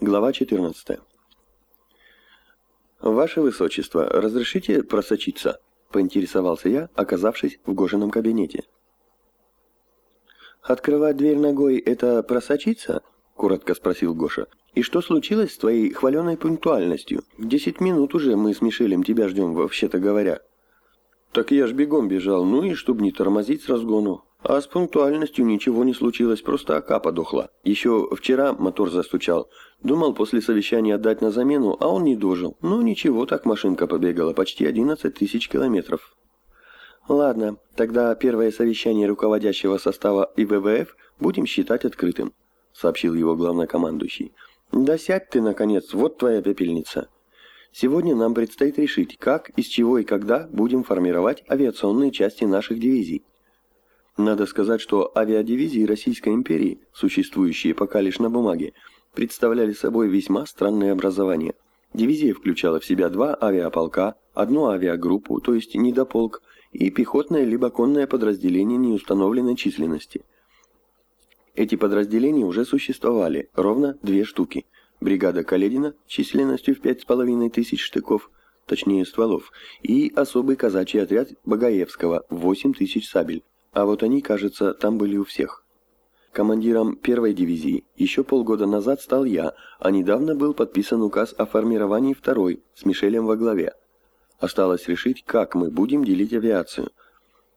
Глава 14. «Ваше Высочество, разрешите просочиться?» – поинтересовался я, оказавшись в Гошином кабинете. «Открывать дверь ногой – это просочиться?» – коротко спросил Гоша. «И что случилось с твоей хваленой пунктуальностью? Десять минут уже мы с Мишелем тебя ждем, вообще-то говоря». «Так я ж бегом бежал, ну и чтоб не тормозить с разгону. А с пунктуальностью ничего не случилось, просто ока подохла. Еще вчера мотор застучал. Думал после совещания отдать на замену, а он не дожил. Ну ничего, так машинка побегала, почти 11 тысяч километров». «Ладно, тогда первое совещание руководящего состава ИВВФ будем считать открытым», сообщил его главнокомандующий. «Да сядь ты, наконец, вот твоя пепельница». Сегодня нам предстоит решить, как, из чего и когда будем формировать авиационные части наших дивизий. Надо сказать, что авиадивизии Российской империи, существующие пока лишь на бумаге, представляли собой весьма странное образование. Дивизия включала в себя два авиаполка, одну авиагруппу, то есть недополк, и пехотное либо конное подразделение неустановленной численности. Эти подразделения уже существовали, ровно две штуки – бригада Каледина численностью в пять с половиной тысяч штыков, точнее стволов, и особый казачий отряд Багаевского в восемь тысяч сабель. А вот они, кажется, там были у всех. Командиром первой дивизии еще полгода назад стал я, а недавно был подписан указ о формировании второй с Мишелем во главе. Осталось решить, как мы будем делить авиацию.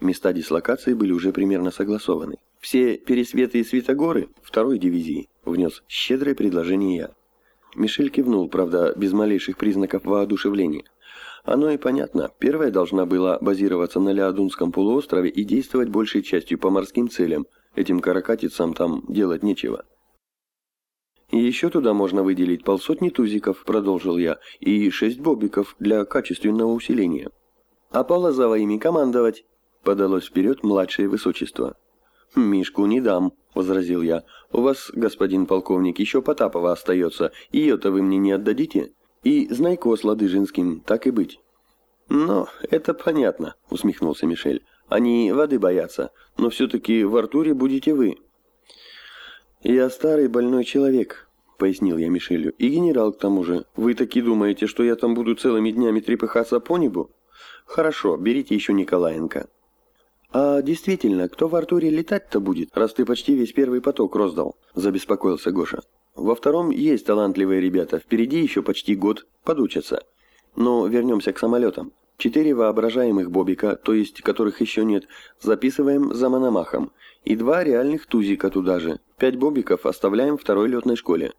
Места дислокации были уже примерно согласованы. Все пересветы и светогоры второй дивизии внес щедрое предложение я. Мишель кивнул, правда, без малейших признаков воодушевления. Оно и понятно. Первая должна была базироваться на Леодунском полуострове и действовать большей частью по морским целям. Этим каракатицам там делать нечего. «И еще туда можно выделить полсотни тузиков», — продолжил я, «и шесть бобиков для качественного усиления». «А Полозова ими командовать», — подалось вперед младшее высочество. «Мишку не дам», — возразил я. «У вас, господин полковник, еще Потапова остается. Ее-то вы мне не отдадите? И Знайко с Ладыжинским, так и быть». «Но это понятно», — усмехнулся Мишель. «Они воды боятся, но все-таки в Артуре будете вы». «Я старый больной человек», — пояснил я Мишелю. «И генерал к тому же. Вы таки думаете, что я там буду целыми днями трепыхаться по небу? Хорошо, берите еще Николаенко». «А действительно, кто в Артуре летать-то будет, раз ты почти весь первый поток роздал?» – забеспокоился Гоша. «Во втором есть талантливые ребята, впереди еще почти год, подучатся. Но вернемся к самолетам. Четыре воображаемых бобика, то есть которых еще нет, записываем за Мономахом. И два реальных тузика туда же. Пять бобиков оставляем второй летной школе».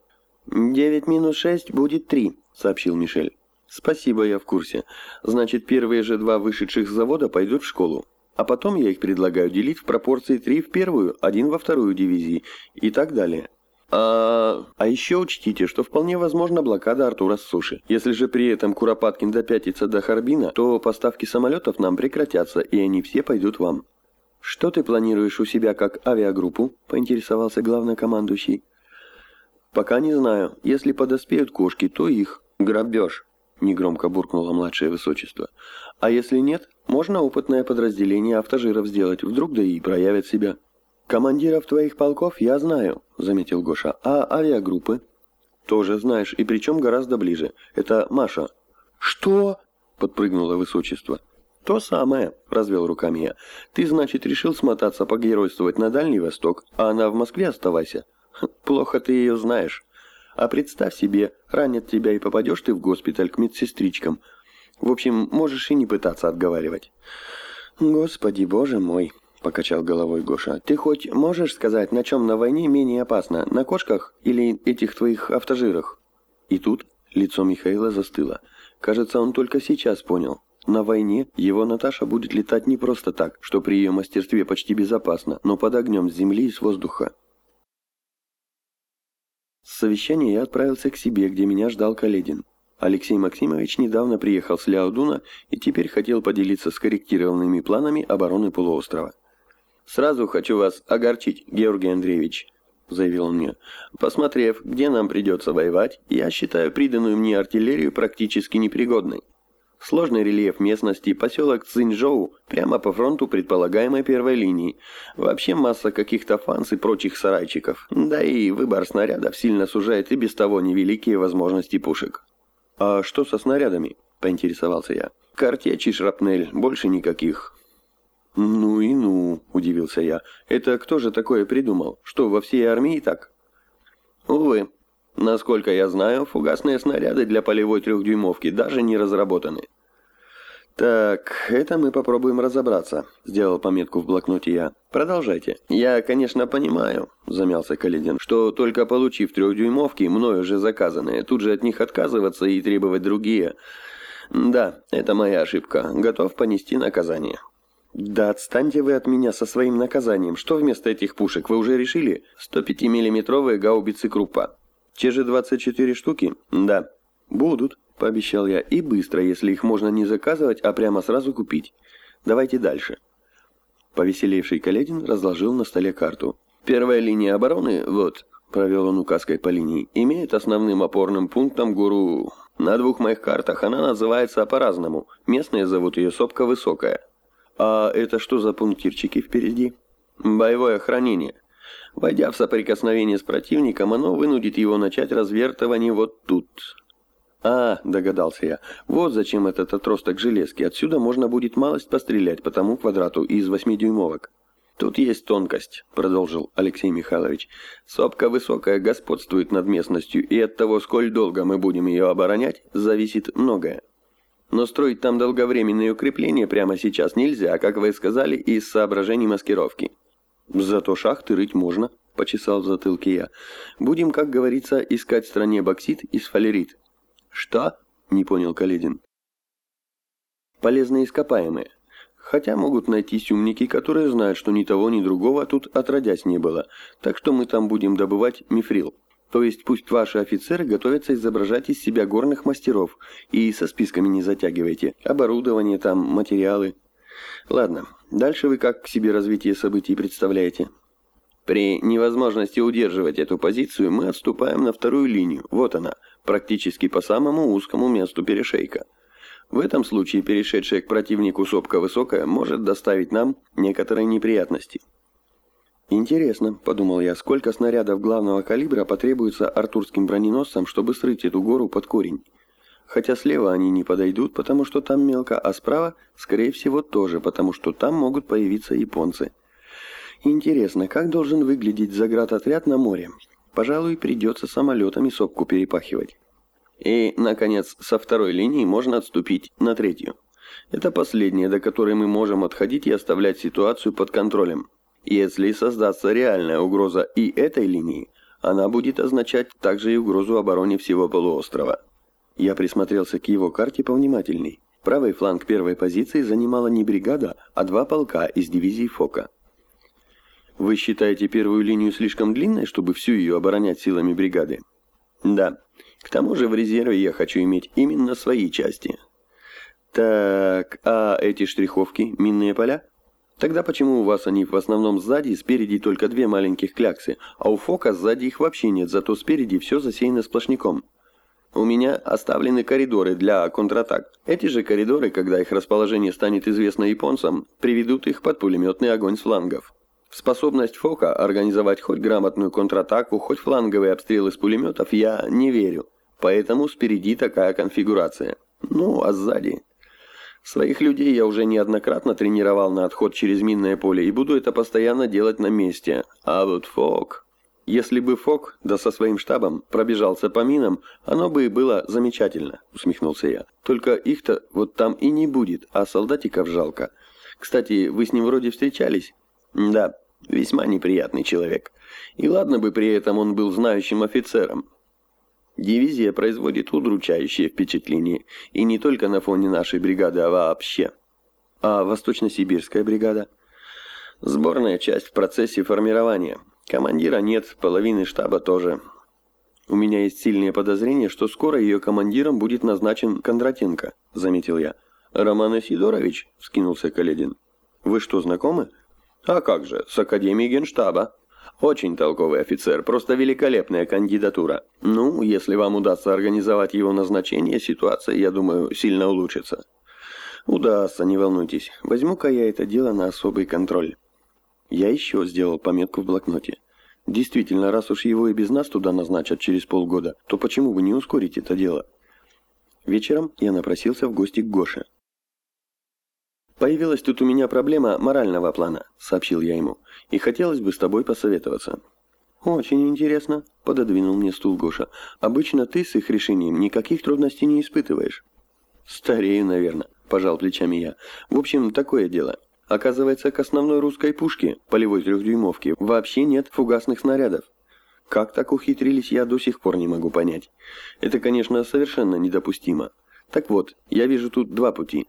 «Девять минус шесть будет три», – сообщил Мишель. «Спасибо, я в курсе. Значит, первые же два вышедших с завода пойдут в школу. А потом я их предлагаю делить в пропорции 3 в первую, 1 во вторую дивизии и так далее. А, а еще учтите, что вполне возможна блокада Артура с суши. Если же при этом Куропаткин допятится до Харбина, то поставки самолетов нам прекратятся, и они все пойдут вам. «Что ты планируешь у себя как авиагруппу?» – поинтересовался главнокомандующий. «Пока не знаю. Если подоспеют кошки, то их. Грабеж», – негромко буркнуло младшее высочество. «А если нет, можно опытное подразделение автожиров сделать, вдруг да и проявят себя. Командиров твоих полков я знаю, заметил Гоша. А авиагруппы? Тоже знаешь, и причем гораздо ближе. Это Маша. Что? Подпрыгнуло высочество. «То самое», — развел руками я. «Ты, значит, решил смотаться погеройствовать на Дальний Восток, а она в Москве оставайся? Плохо ты ее знаешь. А представь себе, ранят тебя и попадешь ты в госпиталь к медсестричкам, в общем, можешь и не пытаться отговаривать». «Господи, боже мой!» — покачал головой Гоша. «Ты хоть можешь сказать, на чем на войне менее опасно? На кошках или этих твоих автожирах?» И тут лицо Михаила застыло. Кажется, он только сейчас понял. На войне его Наташа будет летать не просто так, что при ее мастерстве почти безопасно, но под огнем с земли и с воздуха. С совещания я отправился к себе, где меня ждал Каледин. Алексей Максимович недавно приехал с Ляодуна и теперь хотел поделиться скорректированными планами обороны полуострова. «Сразу хочу вас огорчить, Георгий Андреевич», — заявил он мне. «Посмотрев, где нам придется воевать, я считаю приданную мне артиллерию практически непригодной». Сложный рельеф местности, поселок Цинжоу, прямо по фронту предполагаемой первой линии. Вообще масса каких-то фанс и прочих сарайчиков. Да и выбор снарядов сильно сужает и без того невеликие возможности пушек. «А что со снарядами?» – поинтересовался я. «Картечь и шрапнель, больше никаких». «Ну и ну», – удивился я. «Это кто же такое придумал? Что, во всей армии так?» «Увы. Насколько я знаю, фугасные снаряды для полевой трехдюймовки даже не разработаны. «Так, это мы попробуем разобраться», — сделал пометку в блокноте я. «Продолжайте». «Я, конечно, понимаю», — замялся Каледин, «что только получив трехдюймовки, мною уже заказанные, тут же от них отказываться и требовать другие. Да, это моя ошибка. Готов понести наказание». «Да отстаньте вы от меня со своим наказанием. Что вместо этих пушек, вы уже решили?» «105-миллиметровые гаубицы Круппа». «Те же 24 штуки?» «Да». «Будут». — пообещал я, — «и быстро, если их можно не заказывать, а прямо сразу купить. Давайте дальше». Повеселевший Каледин разложил на столе карту. «Первая линия обороны, вот», — провел он указкой по линии, — «имеет основным опорным пунктом гору... На двух моих картах она называется по-разному. Местные зовут ее Сопка Высокая». «А это что за пунктирчики впереди?» «Боевое хранение. Войдя в соприкосновение с противником, оно вынудит его начать развертывание вот тут». «А, — догадался я, — вот зачем этот отросток железки. Отсюда можно будет малость пострелять по тому квадрату из восьмидюймовок». «Тут есть тонкость», — продолжил Алексей Михайлович. «Сопка высокая господствует над местностью, и от того, сколь долго мы будем ее оборонять, зависит многое. Но строить там долговременные укрепления прямо сейчас нельзя, как вы сказали, из соображений маскировки». «Зато шахты рыть можно», — почесал в затылке я. «Будем, как говорится, искать в стране боксит и сфалерит. «Что?» – не понял Каледин. «Полезные ископаемые. Хотя могут найтись умники, которые знают, что ни того, ни другого тут отродясь не было. Так что мы там будем добывать мифрил. То есть пусть ваши офицеры готовятся изображать из себя горных мастеров. И со списками не затягивайте. Оборудование там, материалы. Ладно, дальше вы как к себе развитие событий представляете?» При невозможности удерживать эту позицию мы отступаем на вторую линию. Вот она, практически по самому узкому месту перешейка. В этом случае перешедшая к противнику сопка высокая может доставить нам некоторые неприятности. «Интересно», — подумал я, — «сколько снарядов главного калибра потребуется артурским броненосцам, чтобы срыть эту гору под корень?» Хотя слева они не подойдут, потому что там мелко, а справа, скорее всего, тоже, потому что там могут появиться японцы. Интересно, как должен выглядеть заградотряд на море? Пожалуй, придется самолетами сопку перепахивать. И, наконец, со второй линии можно отступить на третью. Это последняя, до которой мы можем отходить и оставлять ситуацию под контролем. Если создастся реальная угроза и этой линии, она будет означать также и угрозу обороне всего полуострова. Я присмотрелся к его карте повнимательней. Правый фланг первой позиции занимала не бригада, а два полка из дивизии Фока. Вы считаете первую линию слишком длинной, чтобы всю ее оборонять силами бригады? Да. К тому же в резерве я хочу иметь именно свои части. Так, а эти штриховки, минные поля? Тогда почему у вас они в основном сзади и спереди только две маленьких кляксы, а у Фока сзади их вообще нет, зато спереди все засеяно сплошняком? У меня оставлены коридоры для контратак. Эти же коридоры, когда их расположение станет известно японцам, приведут их под пулеметный огонь с флангов. Способность Фока организовать хоть грамотную контратаку, хоть фланговые обстрелы с пулеметов я не верю. Поэтому спереди такая конфигурация. Ну, а сзади... Своих людей я уже неоднократно тренировал на отход через минное поле и буду это постоянно делать на месте. А вот Фок... Если бы Фок, да со своим штабом, пробежался по минам, оно бы и было замечательно, усмехнулся я. Только их-то вот там и не будет, а солдатиков жалко. Кстати, вы с ним вроде встречались? Да, Весьма неприятный человек. И ладно бы при этом он был знающим офицером. Дивизия производит удручающее впечатление. И не только на фоне нашей бригады, а вообще. А Восточно-Сибирская бригада? Сборная часть в процессе формирования. Командира нет, половины штаба тоже. У меня есть сильное подозрение, что скоро ее командиром будет назначен Кондратенко, заметил я. Роман Сидорович, скинулся Каледин. Вы что, знакомы? А как же, с Академии Генштаба. Очень толковый офицер, просто великолепная кандидатура. Ну, если вам удастся организовать его назначение, ситуация, я думаю, сильно улучшится. Удастся, не волнуйтесь. Возьму-ка я это дело на особый контроль. Я еще сделал пометку в блокноте. Действительно, раз уж его и без нас туда назначат через полгода, то почему бы не ускорить это дело? Вечером я напросился в гости к Гоше. «Появилась тут у меня проблема морального плана», — сообщил я ему, — «и хотелось бы с тобой посоветоваться». «Очень интересно», — пододвинул мне стул Гоша. «Обычно ты с их решением никаких трудностей не испытываешь». «Старею, наверное», — пожал плечами я. «В общем, такое дело. Оказывается, к основной русской пушке, полевой трехдюймовке, вообще нет фугасных снарядов. Как так ухитрились, я до сих пор не могу понять. Это, конечно, совершенно недопустимо. Так вот, я вижу тут два пути.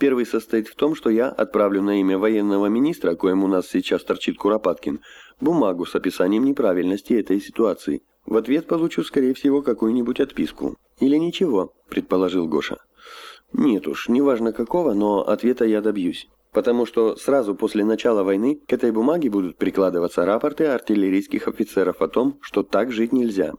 Первый состоит в том, что я отправлю на имя военного министра, коим у нас сейчас торчит Куропаткин, бумагу с описанием неправильности этой ситуации. В ответ получу, скорее всего, какую-нибудь отписку. Или ничего, предположил Гоша. Нет уж, неважно какого, но ответа я добьюсь. Потому что сразу после начала войны к этой бумаге будут прикладываться рапорты артиллерийских офицеров о том, что так жить нельзя.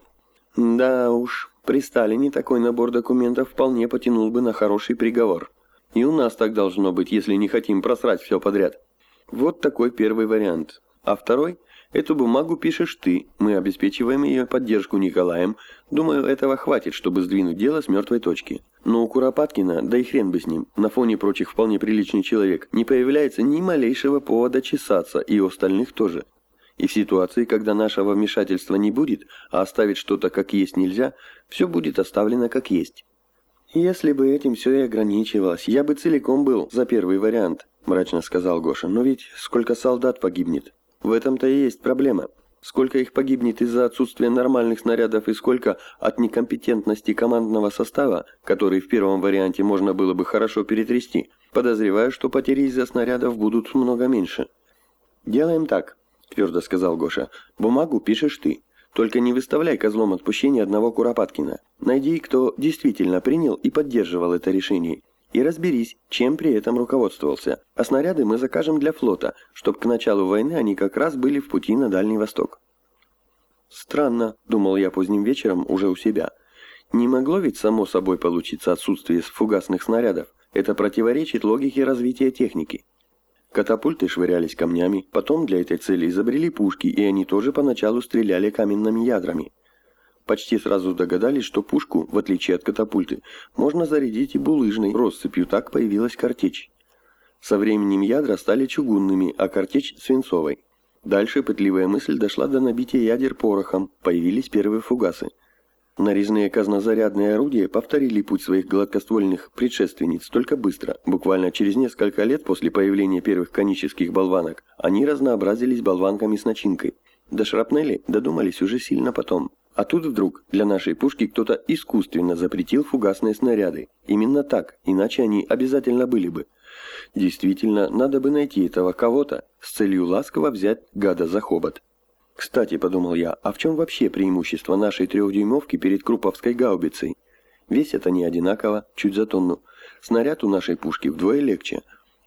Да уж, при Сталине такой набор документов вполне потянул бы на хороший приговор. И у нас так должно быть, если не хотим просрать все подряд. Вот такой первый вариант. А второй – Эту бумагу пишешь ты, мы обеспечиваем ее поддержку Николаем. Думаю, этого хватит, чтобы сдвинуть дело с мертвой точки. Но у Куропаткина, да и хрен бы с ним, на фоне прочих вполне приличный человек, не появляется ни малейшего повода чесаться, и у остальных тоже. И в ситуации, когда нашего вмешательства не будет, а оставить что-то как есть нельзя, все будет оставлено как есть. «Если бы этим все и ограничивалось, я бы целиком был за первый вариант», – мрачно сказал Гоша. «Но ведь сколько солдат погибнет?» В этом-то и есть проблема. Сколько их погибнет из-за отсутствия нормальных снарядов и сколько от некомпетентности командного состава, который в первом варианте можно было бы хорошо перетрясти, подозреваю, что потери из-за снарядов будут много меньше. «Делаем так», — твердо сказал Гоша. «Бумагу пишешь ты. Только не выставляй козлом отпущения одного Куропаткина. Найди, кто действительно принял и поддерживал это решение, и разберись, чем при этом руководствовался. А снаряды мы закажем для флота, чтобы к началу войны они как раз были в пути на Дальний Восток. Странно, думал я поздним вечером уже у себя. Не могло ведь само собой получиться отсутствие фугасных снарядов. Это противоречит логике развития техники. Катапульты швырялись камнями, потом для этой цели изобрели пушки, и они тоже поначалу стреляли каменными ядрами. Почти сразу догадались, что пушку, в отличие от катапульты, можно зарядить и булыжной россыпью, так появилась картечь. Со временем ядра стали чугунными, а картечь – свинцовой. Дальше пытливая мысль дошла до набития ядер порохом, появились первые фугасы. Нарезные казнозарядные орудия повторили путь своих гладкоствольных предшественниц только быстро. Буквально через несколько лет после появления первых конических болванок они разнообразились болванками с начинкой. До шрапнели додумались уже сильно потом. А тут вдруг для нашей пушки кто-то искусственно запретил фугасные снаряды. Именно так, иначе они обязательно были бы. Действительно, надо бы найти этого кого-то с целью ласково взять гада за хобот. Кстати, подумал я, а в чем вообще преимущество нашей трехдюймовки перед круповской гаубицей? Весят они одинаково, чуть за тонну. Снаряд у нашей пушки вдвое легче.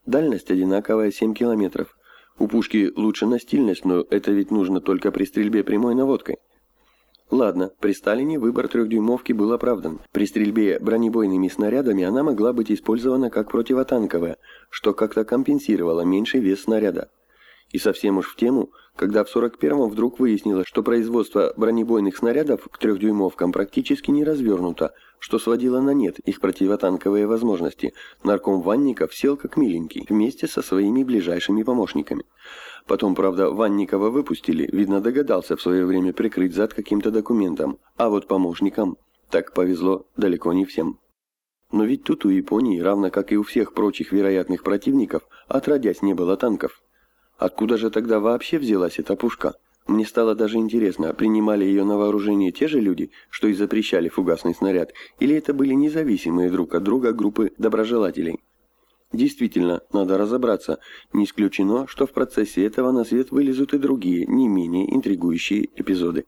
Дальность одинаковая 7 километров. У пушки лучше настильность, но это ведь нужно только при стрельбе прямой наводкой. Ладно, при Сталине выбор трехдюймовки был оправдан. При стрельбе бронебойными снарядами она могла быть использована как противотанковая, что как-то компенсировало меньший вес снаряда. И совсем уж в тему, когда в 41-м вдруг выяснилось, что производство бронебойных снарядов к трехдюймовкам практически не развернуто, что сводило на нет их противотанковые возможности, нарком Ванников сел как миленький, вместе со своими ближайшими помощниками. Потом, правда, Ванникова выпустили, видно, догадался в свое время прикрыть зад каким-то документом. А вот помощникам так повезло далеко не всем. Но ведь тут у Японии, равно как и у всех прочих вероятных противников, отродясь не было танков. Откуда же тогда вообще взялась эта пушка? Мне стало даже интересно, принимали ее на вооружение те же люди, что и запрещали фугасный снаряд, или это были независимые друг от друга группы доброжелателей? Действительно, надо разобраться. Не исключено, что в процессе этого на свет вылезут и другие, не менее интригующие эпизоды.